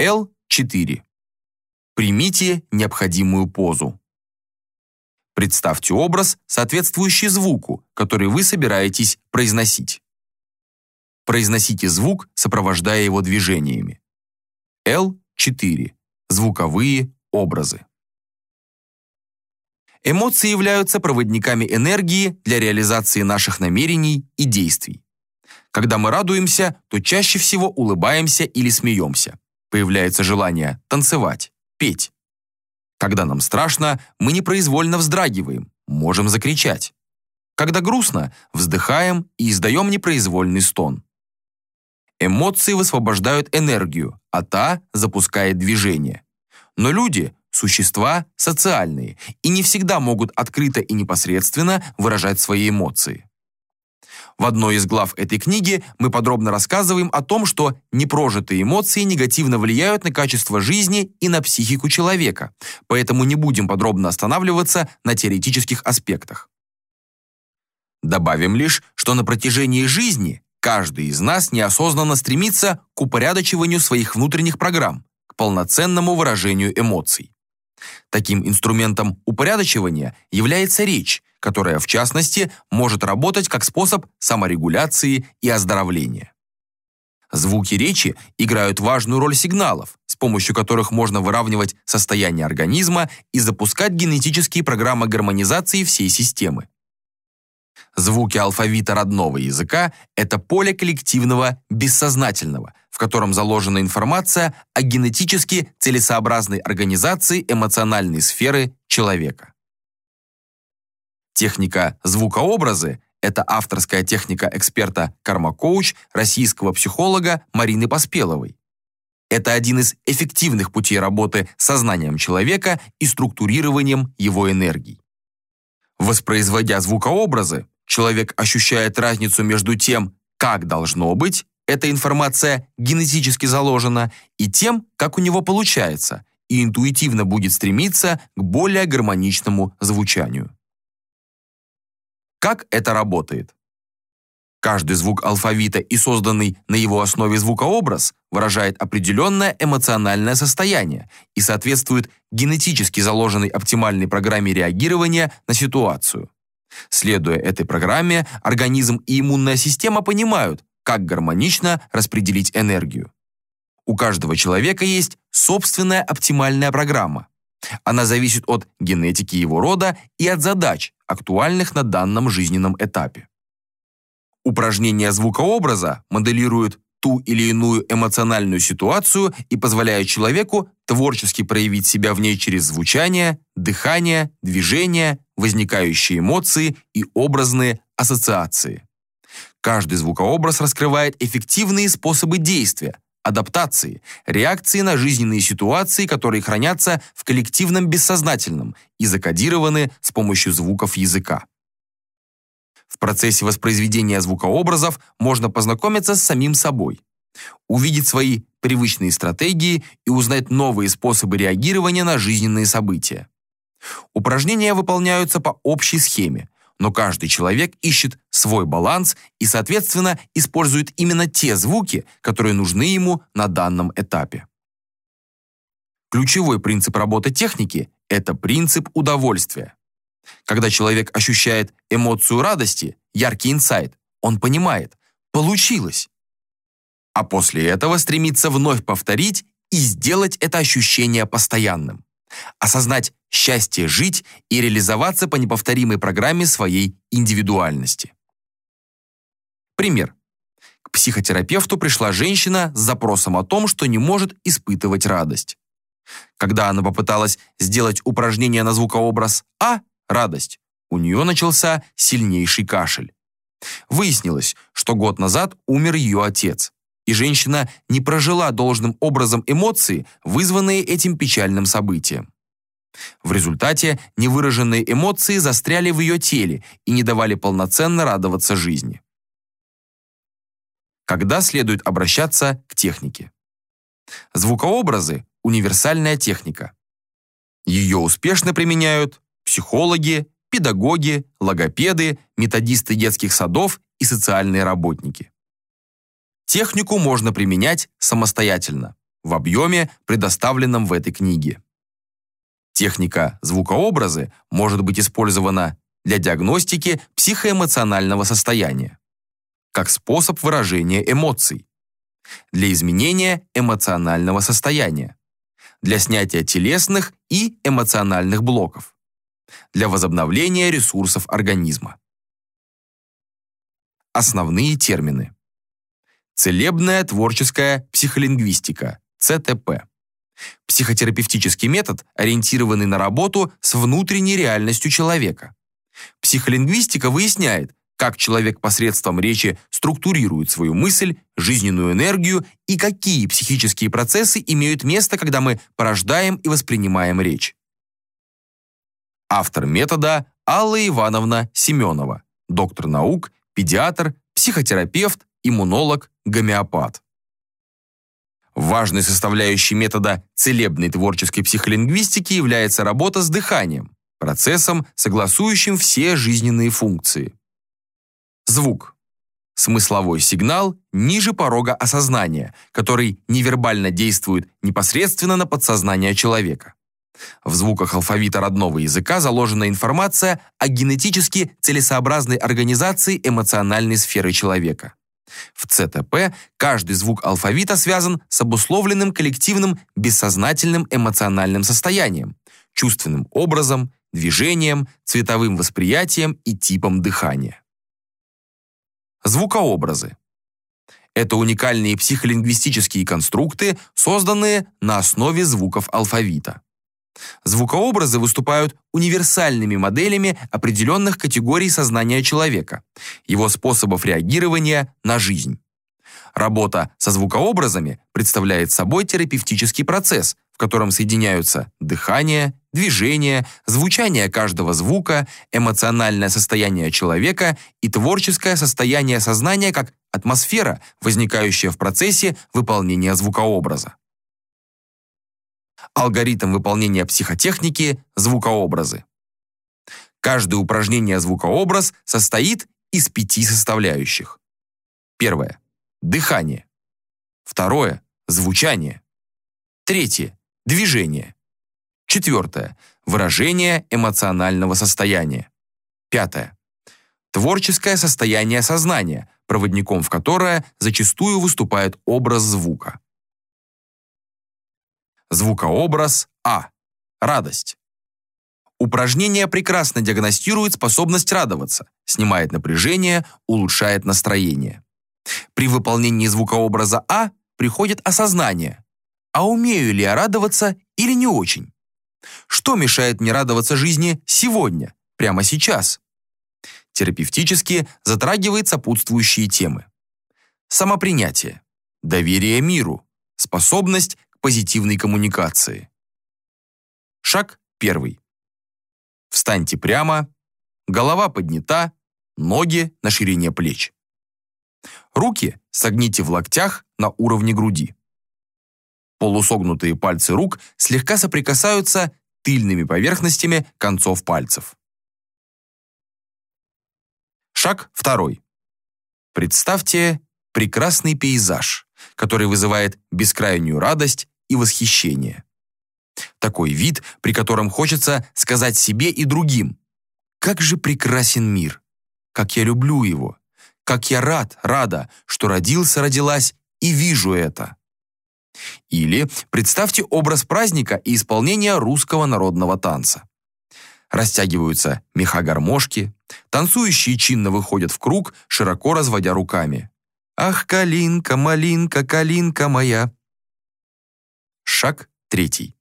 Л4. Примите необходимую позу. Представьте образ, соответствующий звуку, который вы собираетесь произносить. Произносите звук, сопровождая его движениями. Л4. Звуковые образы. Эмоции являются проводниками энергии для реализации наших намерений и действий. Когда мы радуемся, то чаще всего улыбаемся или смеемся. Появляется желание танцевать, петь. Когда нам страшно, мы непроизвольно вздрагиваем, можем закричать. Когда грустно, вздыхаем и издаем непроизвольный стон. Эмоции высвобождают энергию, а та запускает движение. Но люди Существа социальные и не всегда могут открыто и непосредственно выражать свои эмоции. В одной из глав этой книги мы подробно рассказываем о том, что непрожитые эмоции негативно влияют на качество жизни и на психику человека, поэтому не будем подробно останавливаться на теоретических аспектах. Добавим лишь, что на протяжении жизни каждый из нас неосознанно стремится к упорядочиванию своих внутренних программ, к полноценному выражению эмоций. Таким инструментом упорядочивания является речь, которая, в частности, может работать как способ саморегуляции и оздоровления. Звуки речи играют важную роль сигналов, с помощью которых можно выравнивать состояние организма и запускать генетические программы гармонизации всей системы. Звуки алфавита родного языка – это поле коллективного бессознательного, котором заложена информация о генетически целесообразной организации эмоциональной сферы человека. Техника звукообразы – это авторская техника эксперта карма-коуч российского психолога Марины Поспеловой. Это один из эффективных путей работы с сознанием человека и структурированием его энергий. Воспроизводя звукообразы, человек ощущает разницу между тем, как должно быть, эта информация генетически заложена, и тем, как у него получается, и интуитивно будет стремиться к более гармоничному звучанию. Как это работает? Каждый звук алфавита и созданный на его основе звукообраз выражает определенное эмоциональное состояние и соответствует генетически заложенной оптимальной программе реагирования на ситуацию. Следуя этой программе, организм и иммунная система понимают, как гармонично распределить энергию. У каждого человека есть собственная оптимальная программа. Она зависит от генетики его рода и от задач, актуальных на данном жизненном этапе. Упражнения звукообраза моделируют ту или иную эмоциональную ситуацию и позволяют человеку творчески проявить себя в ней через звучание, дыхание, движение, возникающие эмоции и образные ассоциации. Каждый звукообраз раскрывает эффективные способы действия, адаптации, реакции на жизненные ситуации, которые хранятся в коллективном бессознательном и закодированы с помощью звуков языка. В процессе воспроизведения звукообразов можно познакомиться с самим собой, увидеть свои привычные стратегии и узнать новые способы реагирования на жизненные события. Упражнения выполняются по общей схеме, но каждый человек ищет свой баланс и, соответственно, использует именно те звуки, которые нужны ему на данном этапе. Ключевой принцип работы техники – это принцип удовольствия. Когда человек ощущает эмоцию радости, яркий инсайт, он понимает – получилось. А после этого стремится вновь повторить и сделать это ощущение постоянным осознать счастье жить и реализоваться по неповторимой программе своей индивидуальности. Пример. К психотерапевту пришла женщина с запросом о том, что не может испытывать радость. Когда она попыталась сделать упражнение на звукообраз «А» – радость, у нее начался сильнейший кашель. Выяснилось, что год назад умер ее отец, и женщина не прожила должным образом эмоции, вызванные этим печальным событием. В результате невыраженные эмоции застряли в ее теле и не давали полноценно радоваться жизни. Когда следует обращаться к технике? Звукообразы – универсальная техника. Ее успешно применяют психологи, педагоги, логопеды, методисты детских садов и социальные работники. Технику можно применять самостоятельно. в объеме, предоставленном в этой книге. Техника звукообразы может быть использована для диагностики психоэмоционального состояния, как способ выражения эмоций, для изменения эмоционального состояния, для снятия телесных и эмоциональных блоков, для возобновления ресурсов организма. Основные термины. Целебная творческая психолингвистика, ЦТП. Психотерапевтический метод, ориентированный на работу с внутренней реальностью человека. Психолингвистика выясняет, как человек посредством речи структурирует свою мысль, жизненную энергию и какие психические процессы имеют место, когда мы порождаем и воспринимаем речь. Автор метода Алла Ивановна Семенова, доктор наук, педиатр, психотерапевт, иммунолог, гомеопат. Важной составляющей метода целебной творческой психолингвистики является работа с дыханием, процессом, согласующим все жизненные функции. Звук. Смысловой сигнал ниже порога осознания, который невербально действует непосредственно на подсознание человека. В звуках алфавита родного языка заложена информация о генетически целесообразной организации эмоциональной сферы человека. В ЦТП каждый звук алфавита связан с обусловленным коллективным бессознательным эмоциональным состоянием, чувственным образом, движением, цветовым восприятием и типом дыхания. Звукообразы. Это уникальные психолингвистические конструкты, созданные на основе звуков алфавита. Звукообразы выступают универсальными моделями определенных категорий сознания человека, его способов реагирования на жизнь. Работа со звукообразами представляет собой терапевтический процесс, в котором соединяются дыхание, движение, звучание каждого звука, эмоциональное состояние человека и творческое состояние сознания как атмосфера, возникающая в процессе выполнения звукообраза. Алгоритм выполнения психотехники – звукообразы. Каждое упражнение звукообраз состоит из пяти составляющих. Первое – дыхание. Второе – звучание. Третье – движение. Четвертое – выражение эмоционального состояния. Пятое – творческое состояние сознания, проводником в которое зачастую выступает образ звука. Звукообраз А. Радость. Упражнение прекрасно диагностирует способность радоваться, снимает напряжение, улучшает настроение. При выполнении звукообраза А приходит осознание. А умею ли я радоваться или не очень? Что мешает мне радоваться жизни сегодня, прямо сейчас? Терапевтически затрагивает сопутствующие темы. Самопринятие, доверие миру, способность позитивной коммуникации. Шаг первый. Встаньте прямо, голова поднята, ноги на ширине плеч. Руки согните в локтях на уровне груди. Полусогнутые пальцы рук слегка соприкасаются тыльными поверхностями концов пальцев. Шаг второй. Представьте прекрасный пейзаж, который вызывает бескрайнюю радость и восхищение. Такой вид, при котором хочется сказать себе и другим «Как же прекрасен мир! Как я люблю его! Как я рад, рада, что родился, родилась и вижу это!» Или представьте образ праздника и исполнения русского народного танца. Растягиваются меха-гармошки, танцующие чинно выходят в круг, широко разводя руками. «Ах, калинка, малинка, калинка моя!» Шаг третий.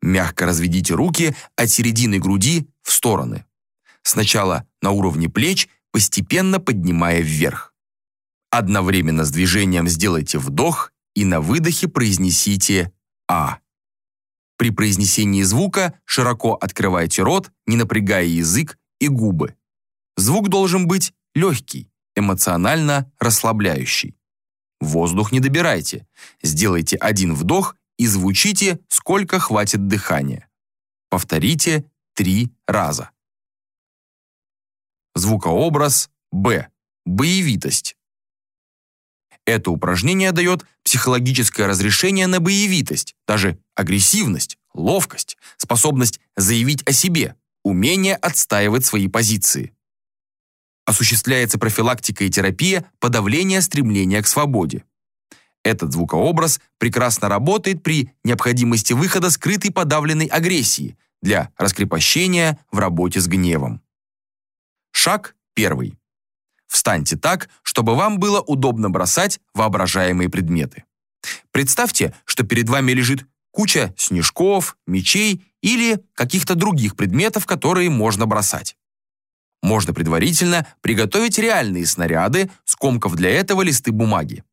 Мягко разведите руки от середины груди в стороны. Сначала на уровне плеч, постепенно поднимая вверх. Одновременно с движением сделайте вдох и на выдохе произнесите «А». При произнесении звука широко открывайте рот, не напрягая язык и губы. Звук должен быть легкий, эмоционально расслабляющий. Воздух не добирайте. Сделайте один вдох и звучите, сколько хватит дыхания. Повторите три раза. Звукообраз Б. Боевитость. Это упражнение дает психологическое разрешение на боевитость, даже агрессивность, ловкость, способность заявить о себе, умение отстаивать свои позиции. Осуществляется профилактика и терапия подавления стремления к свободе. Этот звукообраз прекрасно работает при необходимости выхода скрытой подавленной агрессии для раскрепощения в работе с гневом. Шаг первый. Встаньте так, чтобы вам было удобно бросать воображаемые предметы. Представьте, что перед вами лежит куча снежков, мечей или каких-то других предметов, которые можно бросать. Можно предварительно приготовить реальные снаряды, скомкав для этого листы бумаги.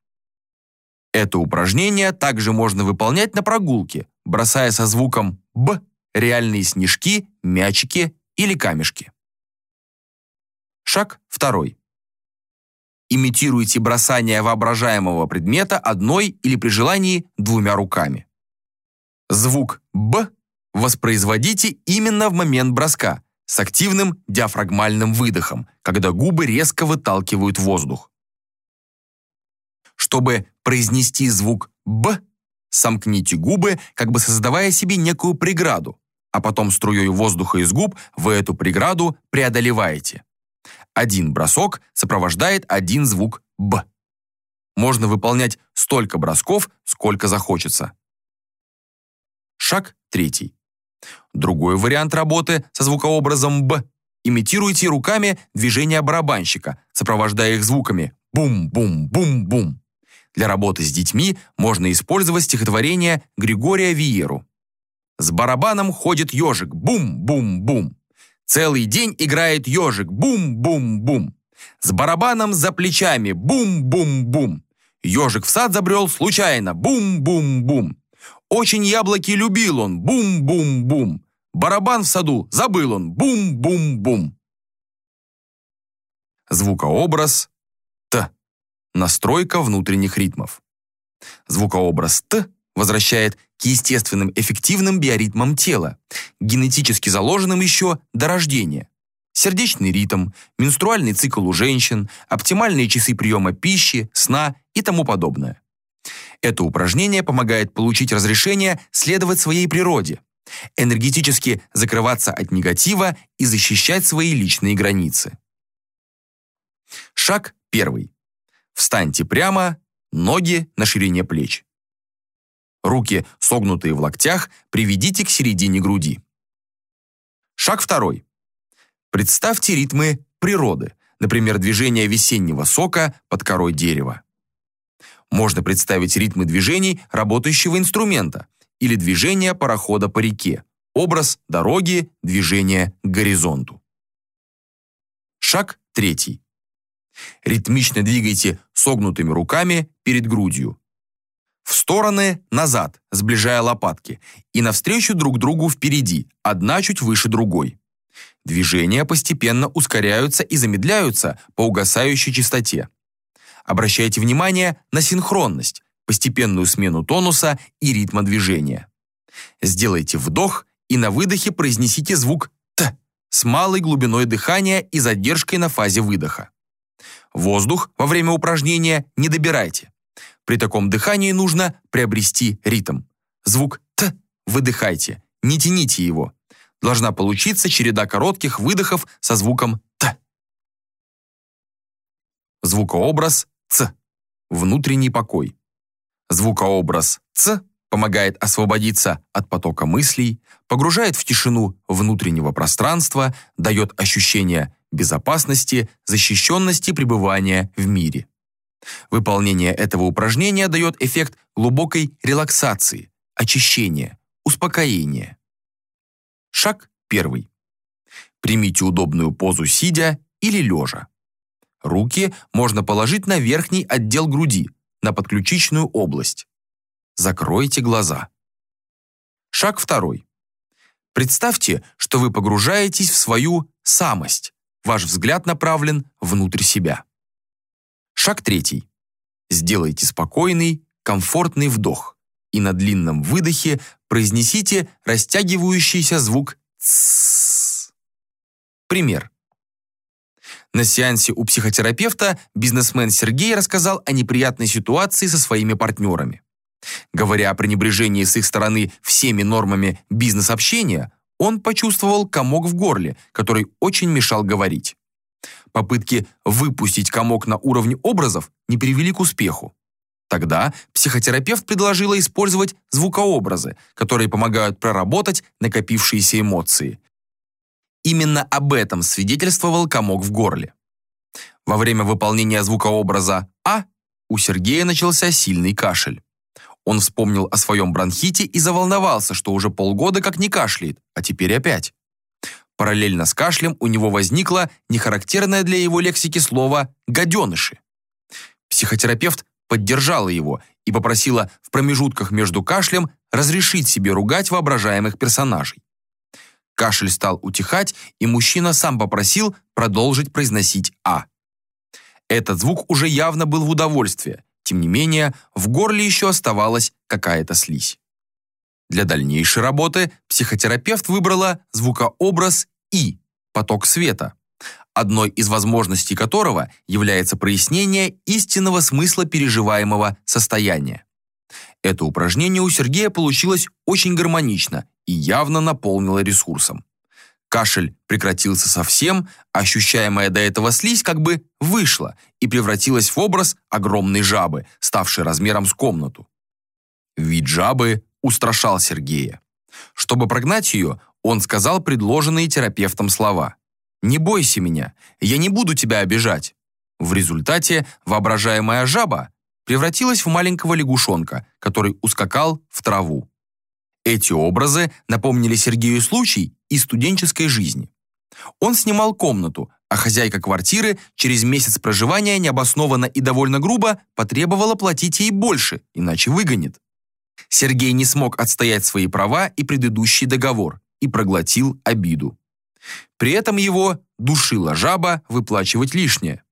Это упражнение также можно выполнять на прогулке, бросая со звуком «б» реальные снежки, мячики или камешки. Шаг второй. Имитируйте бросание воображаемого предмета одной или при желании двумя руками. Звук «б» воспроизводите именно в момент броска с активным диафрагмальным выдохом, когда губы резко выталкивают воздух. Чтобы произнести звук «б», сомкните губы, как бы создавая себе некую преграду, а потом струей воздуха из губ вы эту преграду преодолеваете. Один бросок сопровождает один звук «б». Можно выполнять столько бросков, сколько захочется. Шаг третий. Другой вариант работы со звукообразом «б». Имитируйте руками движения барабанщика, сопровождая их звуками «бум-бум-бум-бум». Для работы с детьми можно использовать стихотворение Григория Виеру. «С барабаном ходит ежик, бум-бум-бум». Целый день играет ежик, бум-бум-бум. С барабаном за плечами, бум-бум-бум. Ежик в сад забрел случайно, бум-бум-бум. Очень яблоки любил он, бум-бум-бум. Барабан в саду забыл он, бум-бум-бум. Звукообраз Т. Настройка внутренних ритмов. Звукообраз Т возвращает к естественным эффективным биоритмам тела, генетически заложенным еще до рождения. Сердечный ритм, менструальный цикл у женщин, оптимальные часы приема пищи, сна и тому подобное. Это упражнение помогает получить разрешение следовать своей природе, энергетически закрываться от негатива и защищать свои личные границы. Шаг первый. Встаньте прямо, ноги на ширине плеч. Руки, согнутые в локтях, приведите к середине груди. Шаг второй. Представьте ритмы природы, например, движение весеннего сока под корой дерева. Можно представить ритмы движений работающего инструмента или движения парохода по реке, образ дороги, движение к горизонту. Шаг третий. Ритмично двигайте согнутыми руками перед грудью, в стороны, назад, сближая лопатки, и навстречу друг другу впереди, одна чуть выше другой. Движения постепенно ускоряются и замедляются по угасающей частоте. Обращайте внимание на синхронность, постепенную смену тонуса и ритма движения. Сделайте вдох и на выдохе произнесите звук «т» с малой глубиной дыхания и задержкой на фазе выдоха. Воздух во время упражнения не добирайте. При таком дыхании нужно приобрести ритм. Звук «т» выдыхайте, не тяните его. Должна получиться череда коротких выдохов со звуком «т». Звукообраз «ц» – внутренний покой. Звукообраз «ц» помогает освободиться от потока мыслей, погружает в тишину внутреннего пространства, дает ощущение безопасности, защищенности пребывания в мире. Выполнение этого упражнения дает эффект глубокой релаксации, очищения, успокоения. Шаг первый. Примите удобную позу сидя или лежа. Руки можно положить на верхний отдел груди, на подключичную область. Закройте глаза. Шаг второй. Представьте, что вы погружаетесь в свою самость. Ваш взгляд направлен внутрь себя. Шаг третий. Сделайте спокойный, комфортный вдох и на длинном выдохе произнесите растягивающийся звук «тссс». Пример. На сеансе у психотерапевта бизнесмен Сергей рассказал о неприятной ситуации со своими партнерами. Говоря о пренебрежении с их стороны всеми нормами бизнес-общения, он почувствовал комок в горле, который очень мешал говорить. Попытки выпустить комок на уровне образов не привели к успеху. Тогда психотерапевт предложила использовать звукообразы, которые помогают проработать накопившиеся эмоции. Именно об этом свидетельствовал комок в горле. Во время выполнения звукообраза «А» у Сергея начался сильный кашель. Он вспомнил о своем бронхите и заволновался, что уже полгода как не кашляет, а теперь опять. Параллельно с кашлем у него возникло нехарактерное для его лексики слово «гаденыши». Психотерапевт поддержала его и попросила в промежутках между кашлем разрешить себе ругать воображаемых персонажей. Кашель стал утихать, и мужчина сам попросил продолжить произносить «а». Этот звук уже явно был в удовольствие, тем не менее, в горле еще оставалась какая-то слизь. Для дальнейшей работы психотерапевт выбрала звукообраз «и» – поток света, одной из возможностей которого является прояснение истинного смысла переживаемого состояния. Это упражнение у Сергея получилось очень гармонично и явно наполнило ресурсом. Кашель прекратился совсем, ощущаемая до этого слизь как бы вышла и превратилась в образ огромной жабы, ставшей размером с комнату. Вид жабы устрашал Сергея. Чтобы прогнать ее, он сказал предложенные терапевтом слова. «Не бойся меня, я не буду тебя обижать». В результате воображаемая жаба превратилась в маленького лягушонка, который ускакал в траву. Эти образы напомнили Сергею случай из студенческой жизни. Он снимал комнату, а хозяйка квартиры через месяц проживания необоснованно и довольно грубо потребовала платить ей больше, иначе выгонит. Сергей не смог отстоять свои права и предыдущий договор и проглотил обиду. При этом его душила жаба выплачивать лишнее.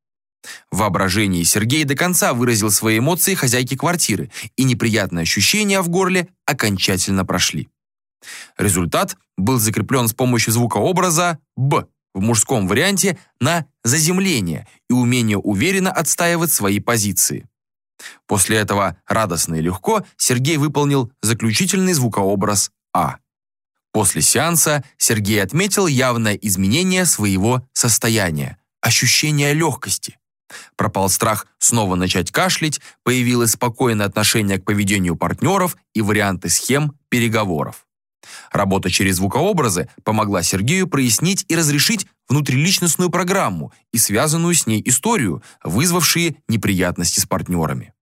В воображении Сергей до конца выразил свои эмоции хозяйки квартиры, и неприятные ощущения в горле окончательно прошли. Результат был закреплен с помощью звукообраза «б» в мужском варианте на заземление и умение уверенно отстаивать свои позиции. После этого радостно и легко Сергей выполнил заключительный звукообраз «а». После сеанса Сергей отметил явное изменение своего состояния, ощущение легкости. Пропал страх снова начать кашлять, появилось спокойное отношение к поведению партнеров и варианты схем переговоров. Работа через звукообразы помогла Сергею прояснить и разрешить внутриличностную программу и связанную с ней историю, вызвавшие неприятности с партнерами.